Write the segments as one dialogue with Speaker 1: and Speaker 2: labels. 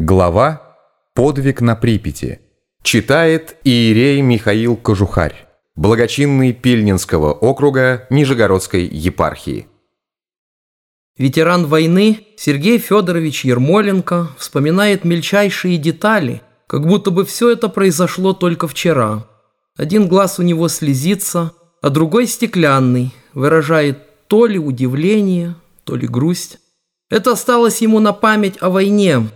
Speaker 1: Глава «Подвиг на Припяти». Читает Иерей Михаил Кожухарь, благочинный Пильнинского округа Нижегородской епархии.
Speaker 2: Ветеран войны Сергей Федорович Ермоленко вспоминает мельчайшие детали, как будто бы все это произошло только вчера. Один глаз у него слезится, а другой стеклянный, выражает то ли удивление, то ли грусть. Это осталось ему на память о войне.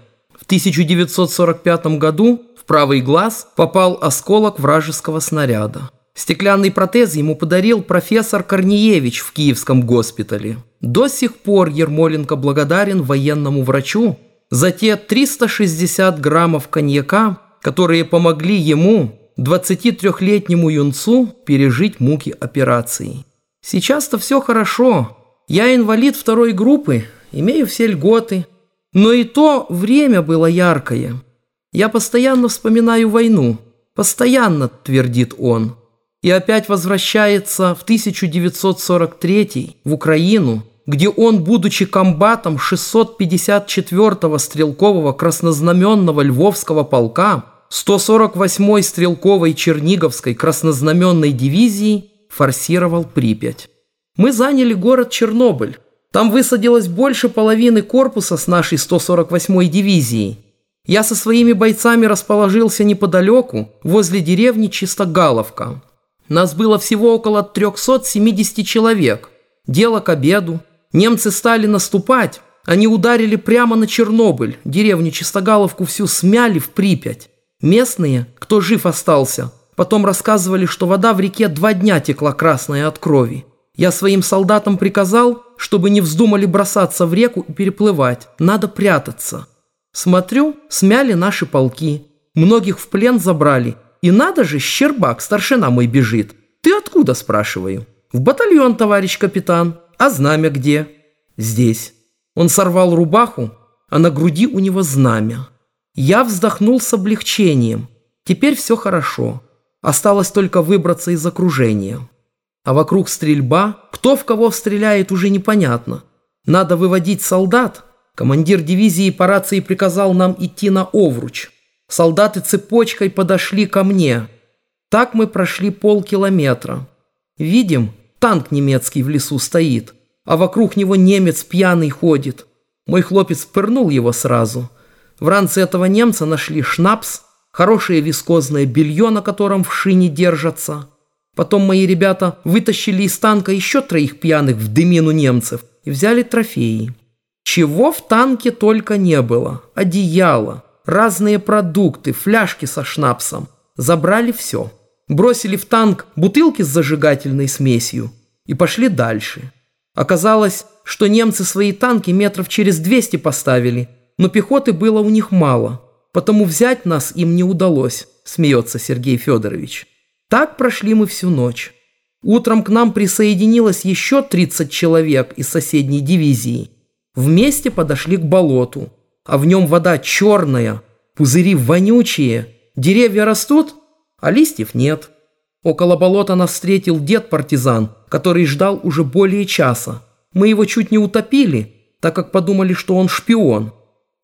Speaker 2: В 1945 году в правый глаз попал осколок вражеского снаряда. Стеклянный протез ему подарил профессор Корнеевич в Киевском госпитале. До сих пор Ермоленко благодарен военному врачу за те 360 граммов коньяка, которые помогли ему, 23-летнему юнцу, пережить муки операции. Сейчас-то все хорошо. Я инвалид второй группы, имею все льготы. Но и то время было яркое. Я постоянно вспоминаю войну. Постоянно, твердит он. И опять возвращается в 1943 в Украину, где он, будучи комбатом 654-го стрелкового краснознаменного Львовского полка, 148-й стрелковой Черниговской краснознаменной дивизии, форсировал Припять. Мы заняли город Чернобыль. Там высадилось больше половины корпуса с нашей 148-й дивизии. Я со своими бойцами расположился неподалеку, возле деревни Чистогаловка. Нас было всего около 370 человек. Дело к обеду. Немцы стали наступать. Они ударили прямо на Чернобыль, деревню Чистогаловку всю смяли в Припять. Местные, кто жив остался, потом рассказывали, что вода в реке два дня текла красная от крови. Я своим солдатам приказал, чтобы не вздумали бросаться в реку и переплывать. Надо прятаться. Смотрю, смяли наши полки. Многих в плен забрали. И надо же, Щербак, старшина мой, бежит. Ты откуда, спрашиваю? В батальон, товарищ капитан. А знамя где? Здесь. Он сорвал рубаху, а на груди у него знамя. Я вздохнул с облегчением. Теперь все хорошо. Осталось только выбраться из окружения. А вокруг стрельба, кто в кого стреляет, уже непонятно. Надо выводить солдат. Командир дивизии по рации приказал нам идти на Овруч. Солдаты цепочкой подошли ко мне. Так мы прошли полкилометра. Видим, танк немецкий в лесу стоит, а вокруг него немец пьяный ходит. Мой хлопец пырнул его сразу. В ранце этого немца нашли шнапс, хорошее вискозное белье, на котором в шине держатся – Потом мои ребята вытащили из танка еще троих пьяных в дымину немцев и взяли трофеи. Чего в танке только не было. Одеяло, разные продукты, фляжки со шнапсом. Забрали все. Бросили в танк бутылки с зажигательной смесью и пошли дальше. Оказалось, что немцы свои танки метров через 200 поставили, но пехоты было у них мало, потому взять нас им не удалось, смеется Сергей Федорович. Так прошли мы всю ночь. Утром к нам присоединилось еще 30 человек из соседней дивизии. Вместе подошли к болоту, а в нем вода черная, пузыри вонючие, деревья растут, а листьев нет. Около болота нас встретил дед-партизан, который ждал уже более часа. Мы его чуть не утопили, так как подумали, что он шпион.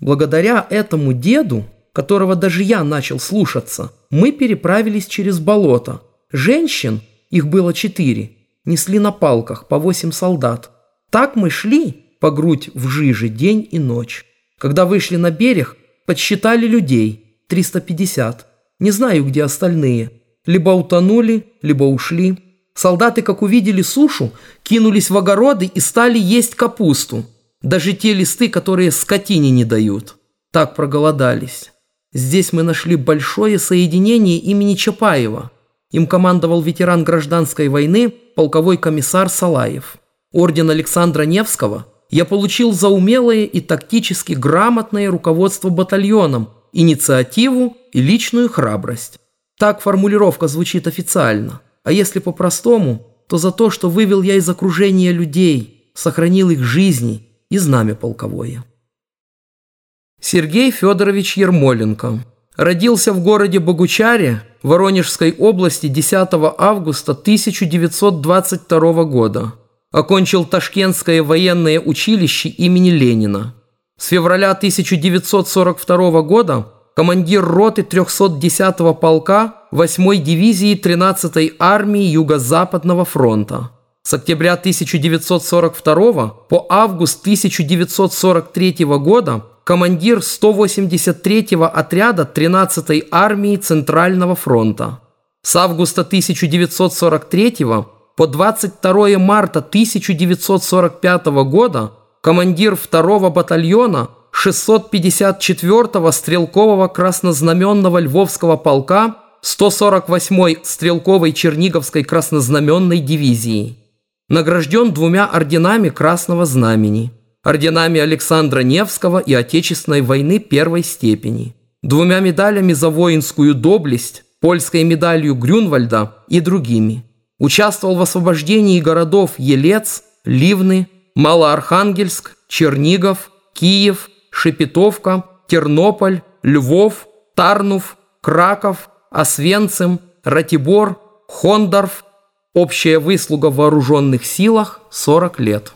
Speaker 2: Благодаря этому деду которого даже я начал слушаться, мы переправились через болото. Женщин, их было четыре, несли на палках по восемь солдат. Так мы шли по грудь в жиже день и ночь. Когда вышли на берег, подсчитали людей, 350. Не знаю, где остальные. Либо утонули, либо ушли. Солдаты, как увидели сушу, кинулись в огороды и стали есть капусту. Даже те листы, которые скотине не дают. Так проголодались. Здесь мы нашли большое соединение имени Чапаева. Им командовал ветеран гражданской войны полковой комиссар Салаев. Орден Александра Невского я получил за умелое и тактически грамотное руководство батальоном, инициативу и личную храбрость. Так формулировка звучит официально. А если по-простому, то за то, что вывел я из окружения людей, сохранил их жизни и знамя полковое. Сергей Федорович Ермоленко. Родился в городе Богучаре Воронежской области 10 августа 1922 года. Окончил Ташкентское военное училище имени Ленина. С февраля 1942 года командир роты 310-го полка 8-й дивизии 13-й армии Юго-Западного фронта. С октября 1942 по август 1943 года командир 183-го отряда 13-й армии Центрального фронта. С августа 1943 по 22 марта 1945 года командир 2-го батальона 654-го стрелкового краснознаменного Львовского полка 148-й стрелковой Черниговской краснознаменной дивизии. Награжден двумя орденами Красного Знамени, орденами Александра Невского и Отечественной войны первой степени, двумя медалями за воинскую доблесть, польской медалью Грюнвальда и другими. Участвовал в освобождении городов Елец, Ливны, Малоархангельск, Чернигов, Киев, Шепетовка, Тернополь, Львов, Тарнув, Краков, Освенцим, Ратибор, Хондорф. Общая выслуга в вооруженных силах – 40 лет.